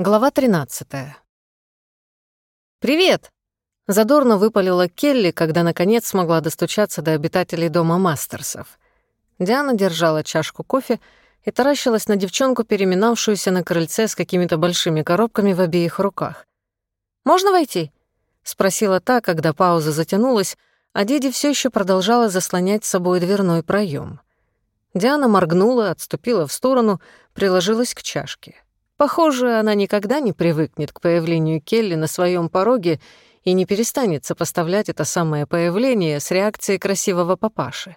Глава 13. «Привет!» — задорно выпалила Келли, когда наконец смогла достучаться до обитателей дома Мастерсов. Диана держала чашку кофе и таращилась на девчонку, переминавшуюся на крыльце с какими-то большими коробками в обеих руках. «Можно войти?» — спросила та, когда пауза затянулась, а Диди все еще продолжала заслонять с собой дверной проем. Диана моргнула, отступила в сторону, приложилась к чашке. Похоже, она никогда не привыкнет к появлению Келли на своем пороге и не перестанет сопоставлять это самое появление с реакцией красивого папаши.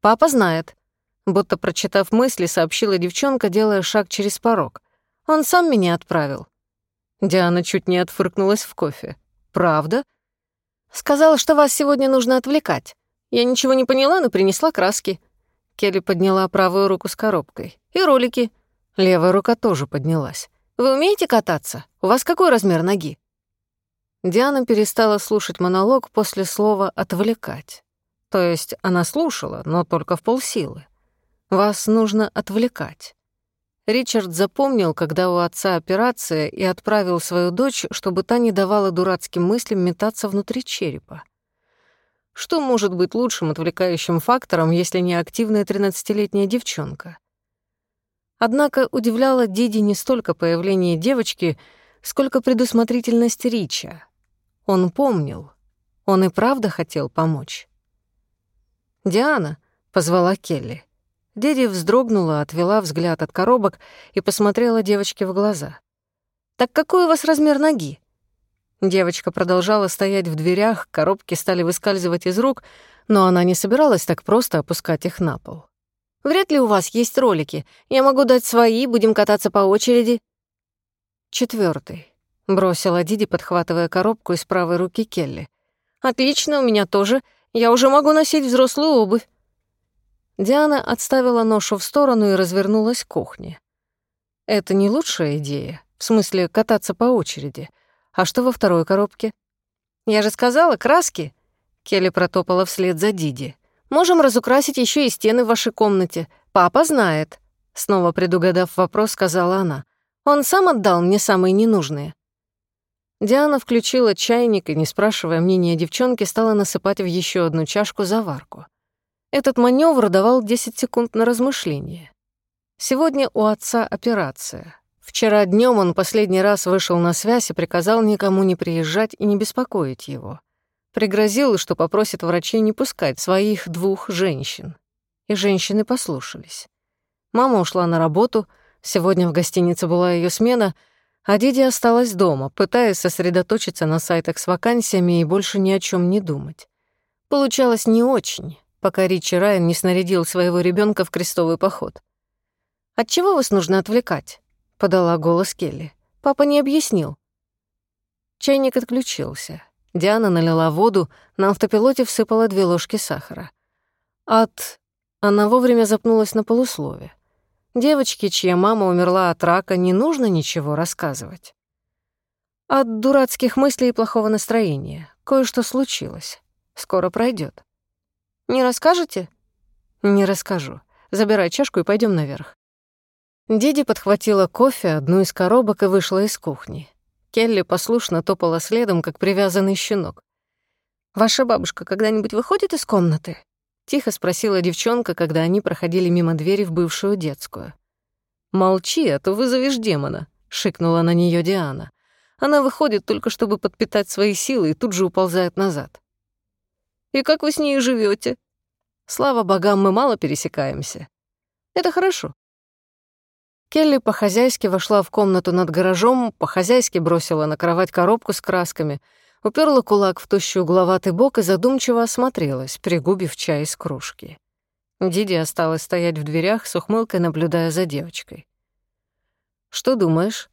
«Папа знает», — будто прочитав мысли, сообщила девчонка, делая шаг через порог. «Он сам меня отправил». Диана чуть не отфыркнулась в кофе. «Правда?» «Сказала, что вас сегодня нужно отвлекать. Я ничего не поняла, но принесла краски». Келли подняла правую руку с коробкой. «И ролики. Левая рука тоже поднялась. «Вы умеете кататься? У вас какой размер ноги?» Диана перестала слушать монолог после слова «отвлекать». То есть она слушала, но только в полсилы. «Вас нужно отвлекать». Ричард запомнил, когда у отца операция, и отправил свою дочь, чтобы та не давала дурацким мыслям метаться внутри черепа. Что может быть лучшим отвлекающим фактором, если не активная 13-летняя девчонка? Однако удивляло Диди не столько появление девочки, сколько предусмотрительность Рича. Он помнил. Он и правда хотел помочь. «Диана», — позвала Келли. Диди вздрогнула, отвела взгляд от коробок и посмотрела девочке в глаза. «Так какой у вас размер ноги?» Девочка продолжала стоять в дверях, коробки стали выскальзывать из рук, но она не собиралась так просто опускать их на пол. Вряд ли у вас есть ролики. Я могу дать свои, будем кататься по очереди». Четвертый, бросила Диди, подхватывая коробку из правой руки Келли. «Отлично, у меня тоже. Я уже могу носить взрослую обувь». Диана отставила ношу в сторону и развернулась к кухне. «Это не лучшая идея, в смысле кататься по очереди. А что во второй коробке?» «Я же сказала, краски!» Келли протопала вслед за Диди. Можем разукрасить еще и стены в вашей комнате. Папа знает». Снова предугадав вопрос, сказала она. «Он сам отдал мне самые ненужные». Диана включила чайник и, не спрашивая мнения девчонки, стала насыпать в еще одну чашку заварку. Этот маневр давал 10 секунд на размышление. Сегодня у отца операция. Вчера днем он последний раз вышел на связь и приказал никому не приезжать и не беспокоить его. Пригрозил, что попросит врачей не пускать своих двух женщин. И женщины послушались. Мама ушла на работу, сегодня в гостинице была ее смена, а Диди осталась дома, пытаясь сосредоточиться на сайтах с вакансиями и больше ни о чем не думать. Получалось не очень, пока Ричи Райан не снарядил своего ребенка в крестовый поход. «От чего вас нужно отвлекать?» — подала голос Келли. «Папа не объяснил». Чайник отключился. Диана налила воду, на автопилоте всыпала две ложки сахара. От... Она вовремя запнулась на полуслове. Девочке, чья мама умерла от рака, не нужно ничего рассказывать. От дурацких мыслей и плохого настроения. Кое-что случилось. Скоро пройдет. Не расскажете? Не расскажу. Забирай чашку и пойдем наверх. Диди подхватила кофе, одну из коробок и вышла из кухни. Келли послушно топала следом, как привязанный щенок. «Ваша бабушка когда-нибудь выходит из комнаты?» — тихо спросила девчонка, когда они проходили мимо двери в бывшую детскую. «Молчи, а то вызовешь демона», — шикнула на нее Диана. «Она выходит только, чтобы подпитать свои силы, и тут же уползает назад». «И как вы с ней живете? «Слава богам, мы мало пересекаемся». «Это хорошо. Келли по-хозяйски вошла в комнату над гаражом, по-хозяйски бросила на кровать коробку с красками, уперла кулак в тощий угловатый бок и задумчиво осмотрелась, пригубив чай из кружки. Диди осталась стоять в дверях с ухмылкой, наблюдая за девочкой. «Что думаешь?»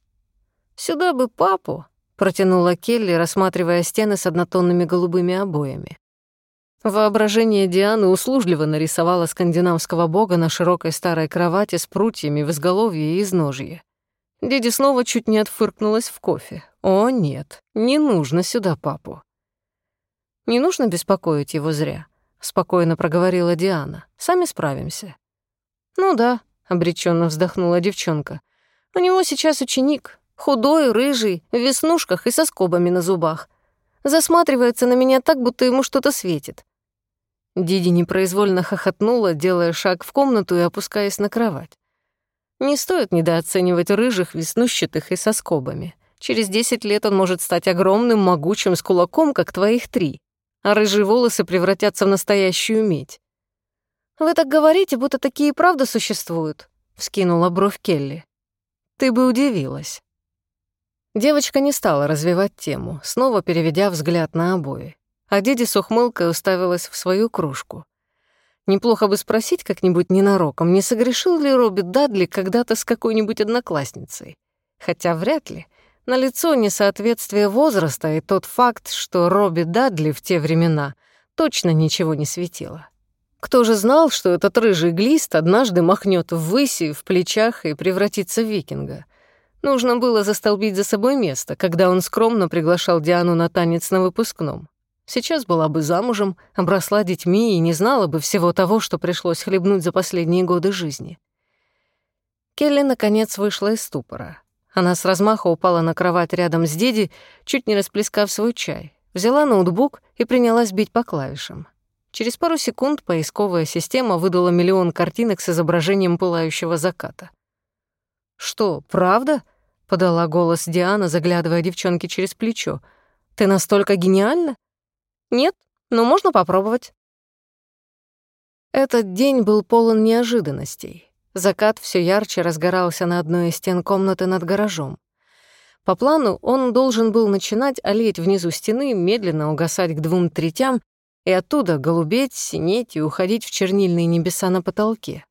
«Сюда бы папу», — протянула Келли, рассматривая стены с однотонными голубыми обоями. Воображение Дианы услужливо нарисовало скандинавского бога на широкой старой кровати с прутьями в изголовье и изножье. Диди снова чуть не отфыркнулась в кофе. «О, нет, не нужно сюда папу». «Не нужно беспокоить его зря», — спокойно проговорила Диана. «Сами справимся». «Ну да», — обреченно вздохнула девчонка. «У него сейчас ученик. Худой, рыжий, в веснушках и со скобами на зубах. Засматривается на меня так, будто ему что-то светит. Диди непроизвольно хохотнула, делая шаг в комнату и опускаясь на кровать. Не стоит недооценивать рыжих, веснущатых и со скобами. Через десять лет он может стать огромным, могучим, с кулаком, как твоих три, а рыжие волосы превратятся в настоящую медь. «Вы так говорите, будто такие правда существуют», — вскинула бровь Келли. «Ты бы удивилась». Девочка не стала развивать тему, снова переведя взгляд на обои а Диди с ухмылкой уставилась в свою кружку. Неплохо бы спросить как-нибудь ненароком, не согрешил ли Робби Дадли когда-то с какой-нибудь одноклассницей. Хотя вряд ли. На лицо несоответствие возраста и тот факт, что Робби Дадли в те времена точно ничего не светило. Кто же знал, что этот рыжий глист однажды махнет в выси, в плечах и превратится в викинга? Нужно было застолбить за собой место, когда он скромно приглашал Диану на танец на выпускном. Сейчас была бы замужем, обросла детьми и не знала бы всего того, что пришлось хлебнуть за последние годы жизни. Келли, наконец, вышла из ступора. Она с размаха упала на кровать рядом с Диди, чуть не расплескав свой чай, взяла ноутбук и принялась бить по клавишам. Через пару секунд поисковая система выдала миллион картинок с изображением пылающего заката. «Что, правда?» — подала голос Диана, заглядывая девчонке через плечо. «Ты настолько гениальна?» Нет, но можно попробовать. Этот день был полон неожиданностей. Закат все ярче разгорался на одной из стен комнаты над гаражом. По плану он должен был начинать олеть внизу стены, медленно угасать к двум третям и оттуда голубеть, синеть и уходить в чернильные небеса на потолке.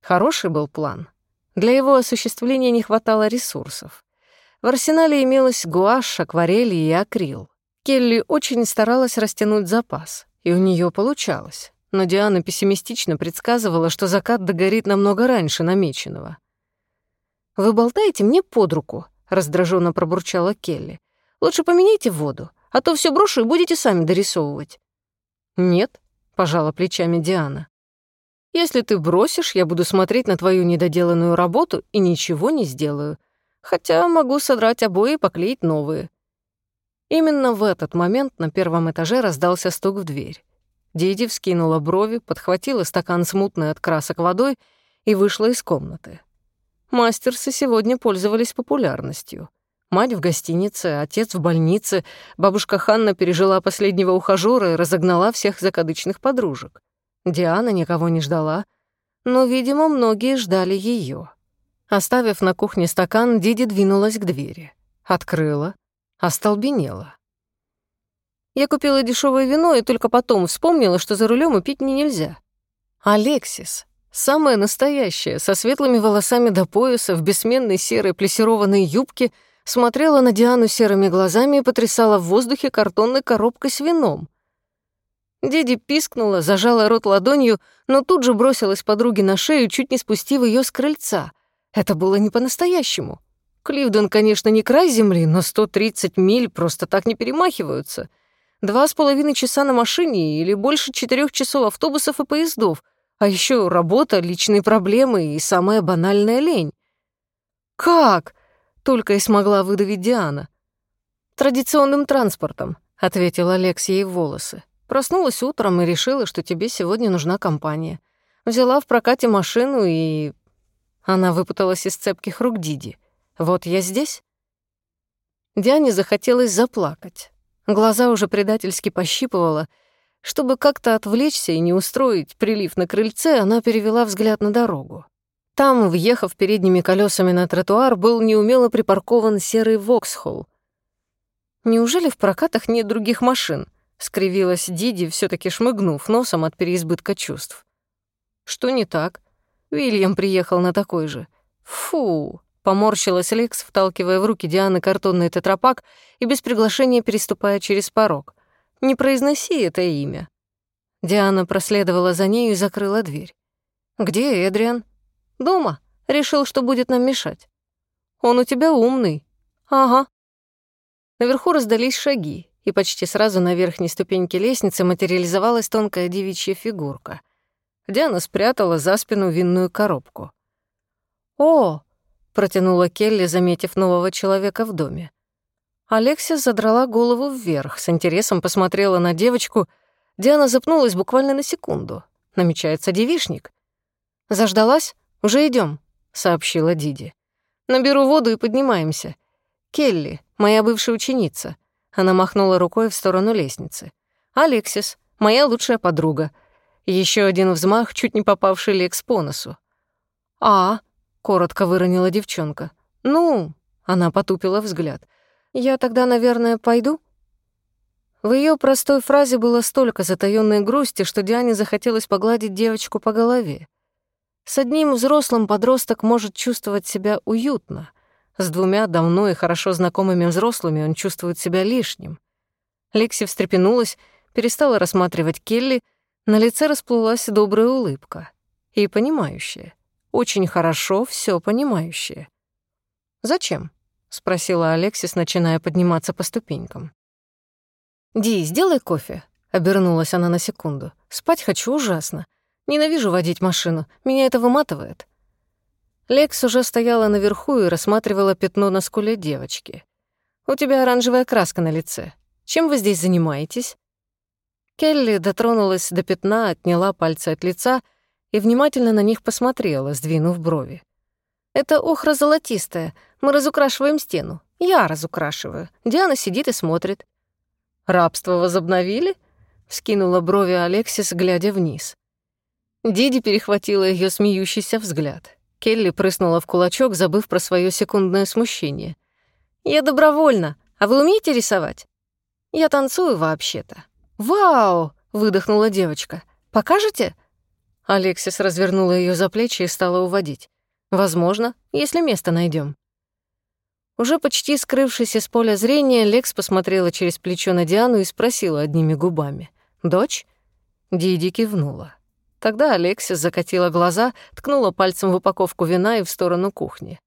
Хороший был план. Для его осуществления не хватало ресурсов. В арсенале имелось гуашь, акварели и акрил. Келли очень старалась растянуть запас, и у нее получалось. Но Диана пессимистично предсказывала, что закат догорит намного раньше намеченного. «Вы болтаете мне под руку», — раздраженно пробурчала Келли. «Лучше поменяйте воду, а то все брошу и будете сами дорисовывать». «Нет», — пожала плечами Диана. «Если ты бросишь, я буду смотреть на твою недоделанную работу и ничего не сделаю. Хотя могу содрать обои и поклеить новые. Именно в этот момент на первом этаже раздался стук в дверь. Диди вскинула брови, подхватила стакан с мутной от красок водой и вышла из комнаты. Мастерсы сегодня пользовались популярностью. Мать в гостинице, отец в больнице, бабушка Ханна пережила последнего ухажёра и разогнала всех закадычных подружек. Диана никого не ждала, но, видимо, многие ждали её. Оставив на кухне стакан, Диди двинулась к двери. Открыла, остолбенела. Я купила дешевое вино и только потом вспомнила, что за рулем и пить мне нельзя. Алексис, самая настоящая, со светлыми волосами до пояса, в бессменной серой плессированной юбке, смотрела на Диану серыми глазами и потрясала в воздухе картонной коробкой с вином. Диди пискнула, зажала рот ладонью, но тут же бросилась подруге на шею, чуть не спустив ее с крыльца. Это было не по-настоящему. Кливден, конечно, не край земли, но 130 миль просто так не перемахиваются. Два с половиной часа на машине или больше четырех часов автобусов и поездов, а еще работа, личные проблемы и самая банальная лень. «Как?» — только и смогла выдавить Диана. «Традиционным транспортом», — ответил Алекс ей в волосы. Проснулась утром и решила, что тебе сегодня нужна компания. Взяла в прокате машину и... Она выпуталась из цепких рук Диди. Вот я здесь. Диане захотелось заплакать. Глаза уже предательски пощипывала. Чтобы как-то отвлечься и не устроить прилив на крыльце, она перевела взгляд на дорогу. Там, въехав передними колесами на тротуар, был неумело припаркован серый Воксхолл. «Неужели в прокатах нет других машин?» — скривилась Диди, все таки шмыгнув носом от переизбытка чувств. «Что не так? Вильям приехал на такой же. Фу!» Поморщилась Лекс, вталкивая в руки Дианы картонный тетрапак и без приглашения переступая через порог. «Не произноси это имя». Диана проследовала за ней и закрыла дверь. «Где Эдриан?» «Дома. Решил, что будет нам мешать». «Он у тебя умный». «Ага». Наверху раздались шаги, и почти сразу на верхней ступеньке лестницы материализовалась тонкая девичья фигурка. Диана спрятала за спину винную коробку. «О!» Протянула Келли, заметив нового человека в доме. Алексис задрала голову вверх, с интересом посмотрела на девочку. Диана запнулась буквально на секунду. Намечается девишник. «Заждалась? Уже идем, сообщила Диди. «Наберу воду и поднимаемся. Келли, моя бывшая ученица». Она махнула рукой в сторону лестницы. «Алексис, моя лучшая подруга. Еще один взмах, чуть не попавший Лекс по носу. «А», — коротко выронила девчонка. «Ну», — она потупила взгляд. «Я тогда, наверное, пойду?» В ее простой фразе было столько затаённой грусти, что Диане захотелось погладить девочку по голове. С одним взрослым подросток может чувствовать себя уютно. С двумя давно и хорошо знакомыми взрослыми он чувствует себя лишним. Лекси встрепенулась, перестала рассматривать Келли, на лице расплылась добрая улыбка. И понимающая. Очень хорошо все понимающая. «Зачем?» — спросила Алексис, начиная подниматься по ступенькам. «Ди, сделай кофе», — обернулась она на секунду. «Спать хочу ужасно. Ненавижу водить машину, меня это выматывает». Лекс уже стояла наверху и рассматривала пятно на скуле девочки. «У тебя оранжевая краска на лице. Чем вы здесь занимаетесь?» Келли дотронулась до пятна, отняла пальцы от лица и внимательно на них посмотрела, сдвинув брови. «Это охра золотистая. Мы разукрашиваем стену. Я разукрашиваю. Диана сидит и смотрит». «Рабство возобновили?» — вскинула брови Алексис, глядя вниз. Диди перехватила ее смеющийся взгляд. Келли прыснула в кулачок, забыв про свое секундное смущение. «Я добровольно. А вы умеете рисовать?» «Я танцую вообще-то». «Вау!» — выдохнула девочка. «Покажете?» Алексис развернула ее за плечи и стала уводить. «Возможно, если место найдем. Уже почти скрывшись из поля зрения, Лекс посмотрела через плечо на Диану и спросила одними губами. «Дочь?» Диди кивнула. Тогда Алексис закатила глаза, ткнула пальцем в упаковку вина и в сторону кухни.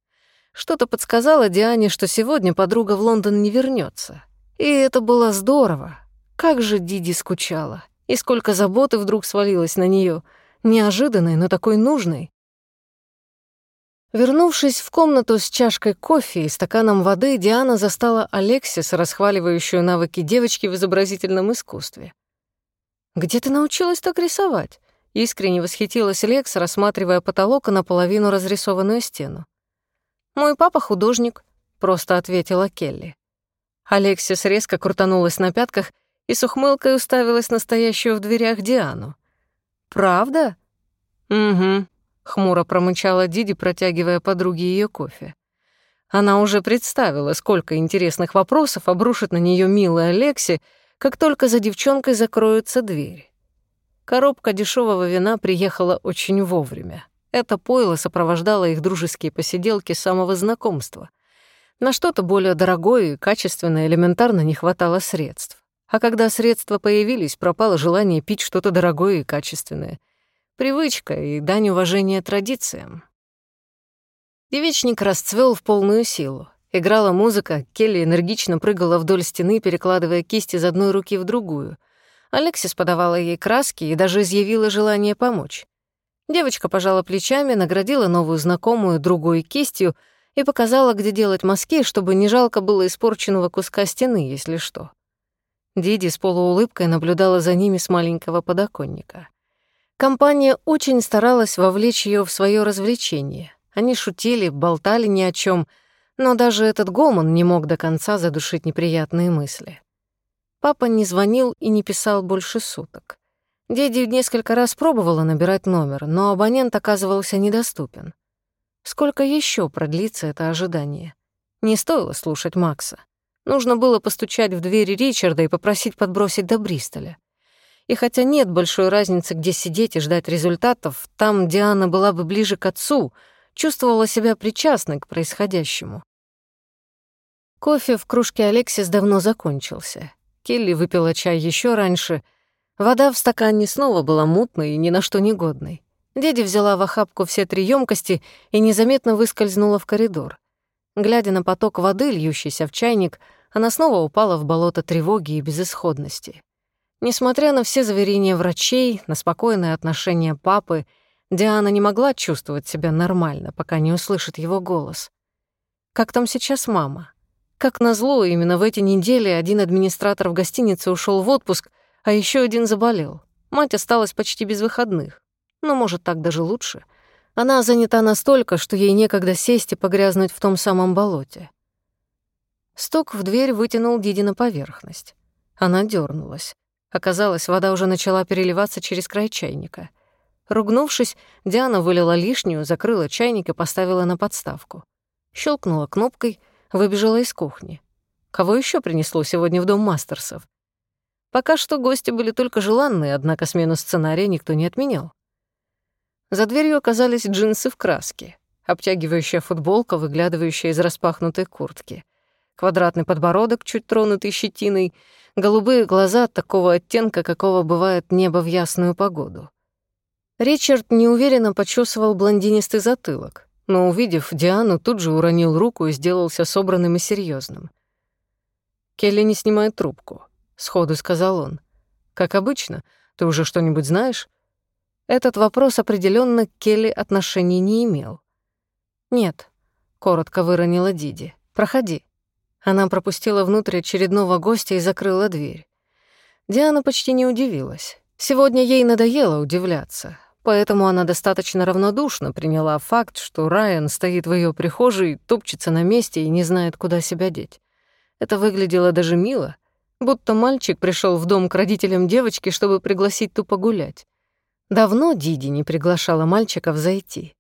Что-то подсказало Диане, что сегодня подруга в Лондон не вернется. И это было здорово, как же Диди скучала. И сколько заботы вдруг свалилось на нее, Неожиданной, но такой нужной. Вернувшись в комнату с чашкой кофе и стаканом воды, Диана застала Алексис, расхваливающую навыки девочки в изобразительном искусстве. «Где ты научилась так рисовать?» — искренне восхитилась Лекс, рассматривая потолок и наполовину разрисованную стену. «Мой папа художник», — просто ответила Келли. Алексис резко крутанулась на пятках и с ухмылкой уставилась на стоящую в дверях Диану. «Правда?» «Угу», — хмуро промычала Диди, протягивая подруге ее кофе. Она уже представила, сколько интересных вопросов обрушит на нее милая Лекси, как только за девчонкой закроется дверь. Коробка дешевого вина приехала очень вовремя. Это пойло сопровождало их дружеские посиделки с самого знакомства. На что-то более дорогое и качественное элементарно не хватало средств. А когда средства появились, пропало желание пить что-то дорогое и качественное. Привычка и дань уважения традициям. Девичник расцвел в полную силу. Играла музыка, Келли энергично прыгала вдоль стены, перекладывая кисть из одной руки в другую. Алексис подавала ей краски и даже изъявила желание помочь. Девочка пожала плечами, наградила новую знакомую другой кистью и показала, где делать мазки, чтобы не жалко было испорченного куска стены, если что. Диди с полуулыбкой наблюдала за ними с маленького подоконника. Компания очень старалась вовлечь ее в свое развлечение. Они шутили, болтали ни о чем, но даже этот гомон не мог до конца задушить неприятные мысли. Папа не звонил и не писал больше суток. Диди несколько раз пробовала набирать номер, но абонент оказывался недоступен. Сколько еще продлится это ожидание? Не стоило слушать Макса. Нужно было постучать в двери Ричарда и попросить подбросить до Бристоля. И хотя нет большой разницы, где сидеть и ждать результатов, там Диана была бы ближе к отцу, чувствовала себя причастной к происходящему. Кофе в кружке Алексис давно закончился. Келли выпила чай еще раньше. Вода в стакане снова была мутной и ни на что не годной. Дядя взяла в охапку все три емкости и незаметно выскользнула в коридор. Глядя на поток воды, льющийся в чайник, она снова упала в болото тревоги и безысходности. Несмотря на все заверения врачей, на спокойное отношение папы, Диана не могла чувствовать себя нормально, пока не услышит его голос. Как там сейчас мама? Как назло, именно в эти недели один администратор в гостинице ушел в отпуск, а еще один заболел. Мать осталась почти без выходных. Но, может, так даже лучше. Она занята настолько, что ей некогда сесть и погрязнуть в том самом болоте. Стук в дверь вытянул Диди на поверхность. Она дернулась. Оказалось, вода уже начала переливаться через край чайника. Ругнувшись, Диана вылила лишнюю, закрыла чайник и поставила на подставку. Щелкнула кнопкой, выбежала из кухни. Кого еще принесло сегодня в дом мастерсов? Пока что гости были только желанные, однако смену сценария никто не отменял. За дверью оказались джинсы в краске, обтягивающая футболка, выглядывающая из распахнутой куртки, квадратный подбородок, чуть тронутый щетиной, голубые глаза такого оттенка, какого бывает небо в ясную погоду. Ричард неуверенно почесывал блондинистый затылок, но, увидев Диану, тут же уронил руку и сделался собранным и серьезным. «Келли не снимает трубку», — сходу сказал он. «Как обычно, ты уже что-нибудь знаешь?» Этот вопрос определенно к Келли отношений не имел. «Нет», — коротко выронила Диди. «Проходи». Она пропустила внутрь очередного гостя и закрыла дверь. Диана почти не удивилась. Сегодня ей надоело удивляться, поэтому она достаточно равнодушно приняла факт, что Райан стоит в ее прихожей, топчется на месте и не знает, куда себя деть. Это выглядело даже мило, будто мальчик пришел в дом к родителям девочки, чтобы пригласить ту погулять. Давно Диди не приглашала мальчиков зайти.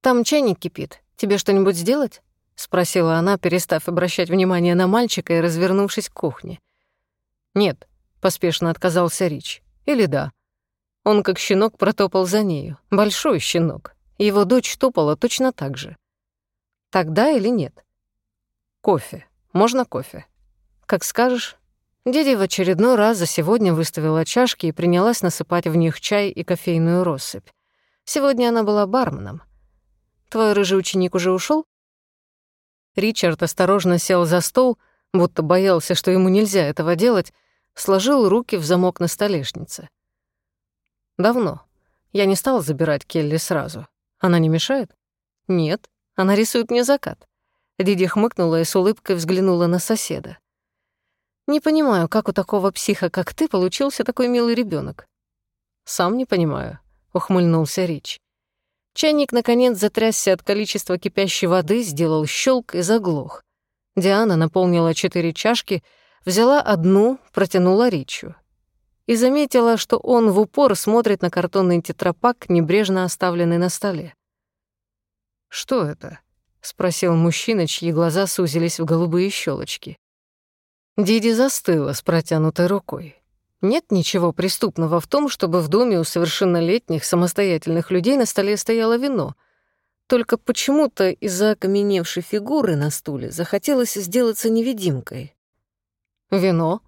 «Там чайник кипит. Тебе что-нибудь сделать?» — спросила она, перестав обращать внимание на мальчика и развернувшись к кухне. «Нет», — поспешно отказался Рич. «Или да». Он как щенок протопал за нею. Большой щенок. Его дочь топала точно так же. «Тогда или нет?» «Кофе. Можно кофе?» «Как скажешь». Дядя в очередной раз за сегодня выставила чашки и принялась насыпать в них чай и кофейную россыпь. Сегодня она была барменом. «Твой рыжий ученик уже ушел? Ричард осторожно сел за стол, будто боялся, что ему нельзя этого делать, сложил руки в замок на столешнице. «Давно. Я не стал забирать Келли сразу. Она не мешает?» «Нет. Она рисует мне закат». Диди хмыкнула и с улыбкой взглянула на соседа. «Не понимаю, как у такого психа, как ты, получился такой милый ребенок. «Сам не понимаю», — ухмыльнулся Рич. Чайник, наконец, затрясся от количества кипящей воды, сделал щелк и заглох. Диана наполнила четыре чашки, взяла одну, протянула Ричу. И заметила, что он в упор смотрит на картонный тетрапак, небрежно оставленный на столе. «Что это?» — спросил мужчина, чьи глаза сузились в голубые щелочки. Диди застыла с протянутой рукой. Нет ничего преступного в том, чтобы в доме у совершеннолетних самостоятельных людей на столе стояло вино. Только почему-то из-за окаменевшей фигуры на стуле захотелось сделаться невидимкой. «Вино?»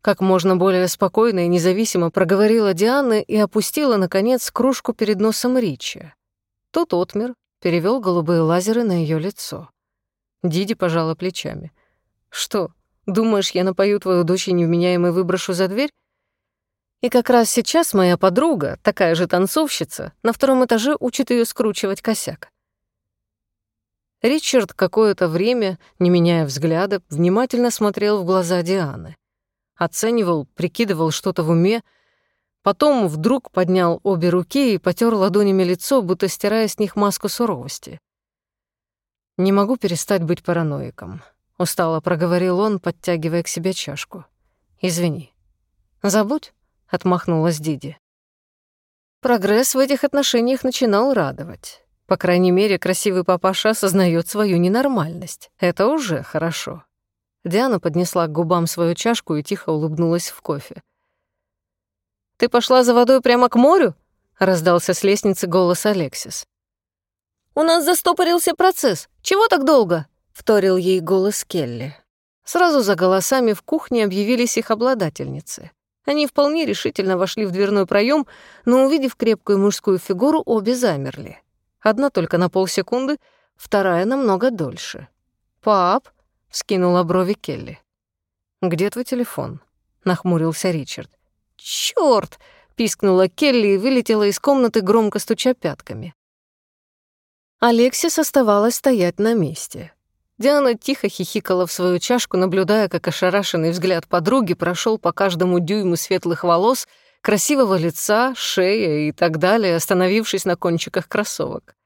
Как можно более спокойно и независимо проговорила Диана и опустила, наконец, кружку перед носом Ричи. Тот отмер, перевел голубые лазеры на ее лицо. Диди пожала плечами. «Что, думаешь, я напою твою дочь и невменяемый выброшу за дверь? И как раз сейчас моя подруга, такая же танцовщица, на втором этаже учит ее скручивать косяк. Ричард какое-то время, не меняя взгляда, внимательно смотрел в глаза Дианы. Оценивал, прикидывал что-то в уме, потом вдруг поднял обе руки и потер ладонями лицо, будто стирая с них маску суровости. «Не могу перестать быть параноиком», — устало проговорил он, подтягивая к себе чашку. «Извини». «Забудь», — отмахнулась Диди. Прогресс в этих отношениях начинал радовать. По крайней мере, красивый папаша осознает свою ненормальность. Это уже хорошо. Диана поднесла к губам свою чашку и тихо улыбнулась в кофе. «Ты пошла за водой прямо к морю?» — раздался с лестницы голос Алексис. «У нас застопорился процесс. Чего так долго?» — вторил ей голос Келли. Сразу за голосами в кухне объявились их обладательницы. Они вполне решительно вошли в дверной проем, но, увидев крепкую мужскую фигуру, обе замерли. Одна только на полсекунды, вторая намного дольше. «Пап», — вскинула брови Келли. «Где твой телефон?» — нахмурился Ричард. «Чёрт!» — пискнула Келли и вылетела из комнаты, громко стуча пятками. Алексис оставалась стоять на месте. Диана тихо хихикала в свою чашку, наблюдая, как ошарашенный взгляд подруги прошел по каждому дюйму светлых волос, красивого лица, шея и так далее, остановившись на кончиках кроссовок.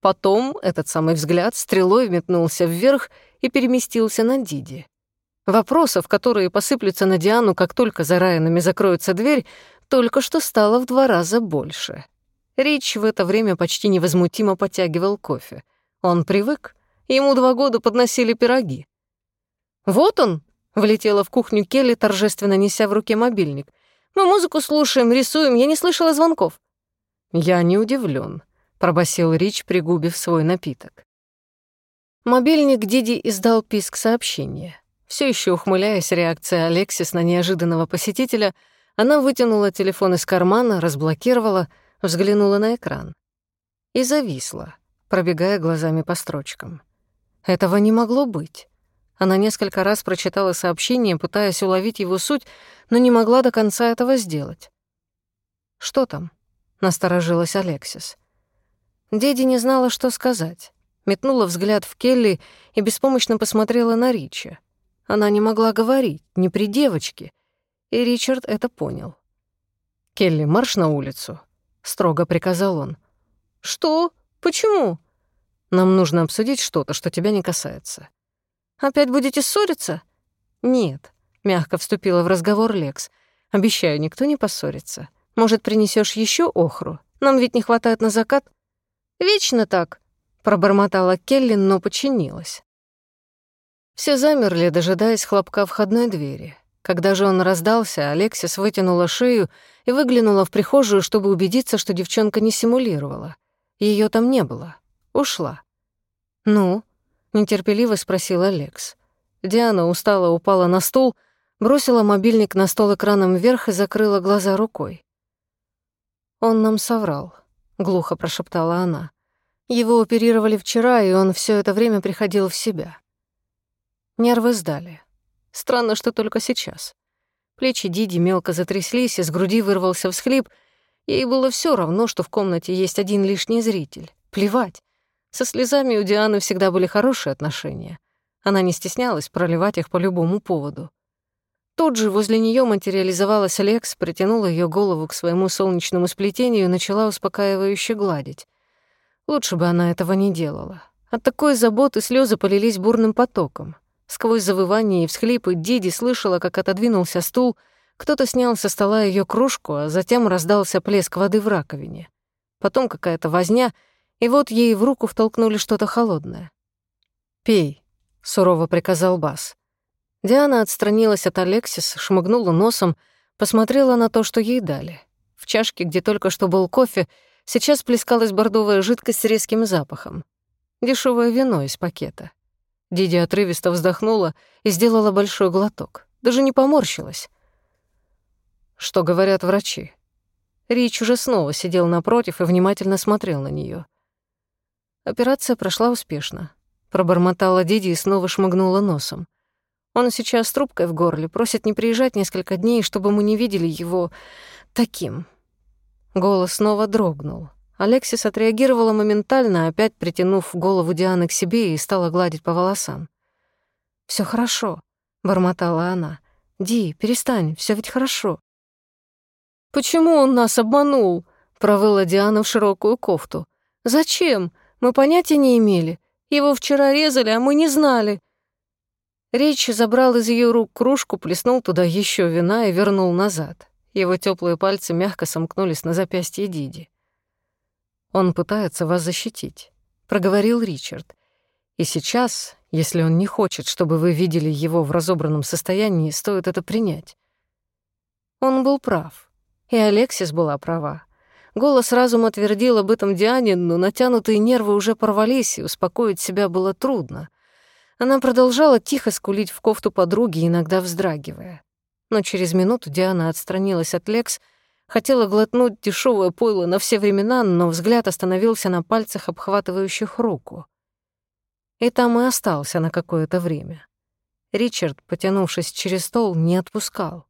Потом этот самый взгляд стрелой метнулся вверх и переместился на Диди. Вопросов, которые посыплются на Диану, как только за Райанами закроется дверь, только что стало в два раза больше. Рич в это время почти невозмутимо подтягивал кофе. Он привык. Ему два года подносили пироги. «Вот он!» — влетела в кухню Келли, торжественно неся в руке мобильник. «Мы музыку слушаем, рисуем, я не слышала звонков». «Я не удивлен, пробасил Рич, пригубив свой напиток. Мобильник Диди издал писк сообщения. Все еще ухмыляясь реакции Алексис на неожиданного посетителя, она вытянула телефон из кармана, разблокировала, взглянула на экран. И зависла, пробегая глазами по строчкам. Этого не могло быть. Она несколько раз прочитала сообщение, пытаясь уловить его суть, но не могла до конца этого сделать. «Что там?» — насторожилась Алексис. Деди не знала, что сказать. Метнула взгляд в Келли и беспомощно посмотрела на Рича. Она не могла говорить, не при девочке. И Ричард это понял. «Келли, марш на улицу», — строго приказал он. «Что? Почему?» Нам нужно обсудить что-то, что тебя не касается». «Опять будете ссориться?» «Нет», — мягко вступила в разговор Лекс. «Обещаю, никто не поссорится. Может, принесешь еще охру? Нам ведь не хватает на закат». «Вечно так», — пробормотала Келли, но подчинилась. Все замерли, дожидаясь хлопка входной двери. Когда же он раздался, Алексис вытянула шею и выглянула в прихожую, чтобы убедиться, что девчонка не симулировала. Ее там не было. Ушла. «Ну?» — нетерпеливо спросил Алекс. Диана устало упала на стул, бросила мобильник на стол экраном вверх и закрыла глаза рукой. «Он нам соврал», — глухо прошептала она. «Его оперировали вчера, и он все это время приходил в себя». Нервы сдали. Странно, что только сейчас. Плечи Диди мелко затряслись, из груди вырвался всхлип. Ей было все равно, что в комнате есть один лишний зритель. Плевать. Со слезами у Дианы всегда были хорошие отношения. Она не стеснялась проливать их по любому поводу. Тут же возле нее материализовалась Лекс, притянула ее голову к своему солнечному сплетению и начала успокаивающе гладить. Лучше бы она этого не делала. От такой заботы слезы полились бурным потоком. Сквозь завывание и всхлипы Диди слышала, как отодвинулся стул, кто-то снял со стола ее кружку, а затем раздался плеск воды в раковине. Потом какая-то возня — и вот ей в руку втолкнули что-то холодное. «Пей», — сурово приказал Бас. Диана отстранилась от Алексис, шмыгнула носом, посмотрела на то, что ей дали. В чашке, где только что был кофе, сейчас плескалась бордовая жидкость с резким запахом. Дешевое вино из пакета. Диди отрывисто вздохнула и сделала большой глоток. Даже не поморщилась. Что говорят врачи? Рич уже снова сидел напротив и внимательно смотрел на нее. Операция прошла успешно. Пробормотала Диди и снова шмыгнула носом. Он сейчас с трубкой в горле, просит не приезжать несколько дней, чтобы мы не видели его таким. Голос снова дрогнул. Алексис отреагировала моментально, опять притянув голову Дианы к себе и стала гладить по волосам. Все хорошо», — бормотала она. «Ди, перестань, все ведь хорошо». «Почему он нас обманул?» — провыла Диана в широкую кофту. «Зачем? Мы понятия не имели. Его вчера резали, а мы не знали». Речь забрал из ее рук кружку, плеснул туда еще вина и вернул назад. Его теплые пальцы мягко сомкнулись на запястье Диди. «Он пытается вас защитить», — проговорил Ричард. «И сейчас, если он не хочет, чтобы вы видели его в разобранном состоянии, стоит это принять». Он был прав. И Алексис была права. Голос разума твердил об этом Диане, но натянутые нервы уже порвались, и успокоить себя было трудно. Она продолжала тихо скулить в кофту подруги, иногда вздрагивая. Но через минуту Диана отстранилась от Лекс, хотела глотнуть дешевое пойло на все времена, но взгляд остановился на пальцах, обхватывающих руку. И там и остался на какое-то время. Ричард, потянувшись через стол, не отпускал.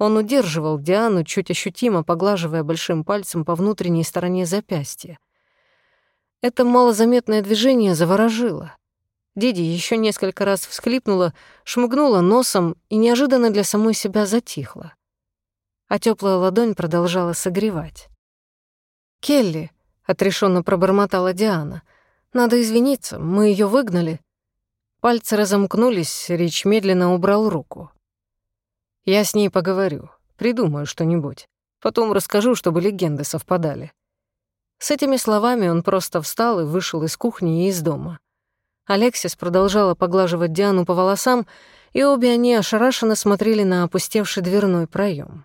Он удерживал Диану, чуть ощутимо поглаживая большим пальцем по внутренней стороне запястья. Это малозаметное движение заворожило. Диди еще несколько раз всхлипнула, шмыгнула носом и неожиданно для самой себя затихла. А теплая ладонь продолжала согревать. «Келли», — отрешенно пробормотала Диана, — «надо извиниться, мы ее выгнали». Пальцы разомкнулись, Рич медленно убрал руку. «Я с ней поговорю, придумаю что-нибудь. Потом расскажу, чтобы легенды совпадали». С этими словами он просто встал и вышел из кухни и из дома. Алексис продолжала поглаживать Диану по волосам, и обе они ошарашенно смотрели на опустевший дверной проем.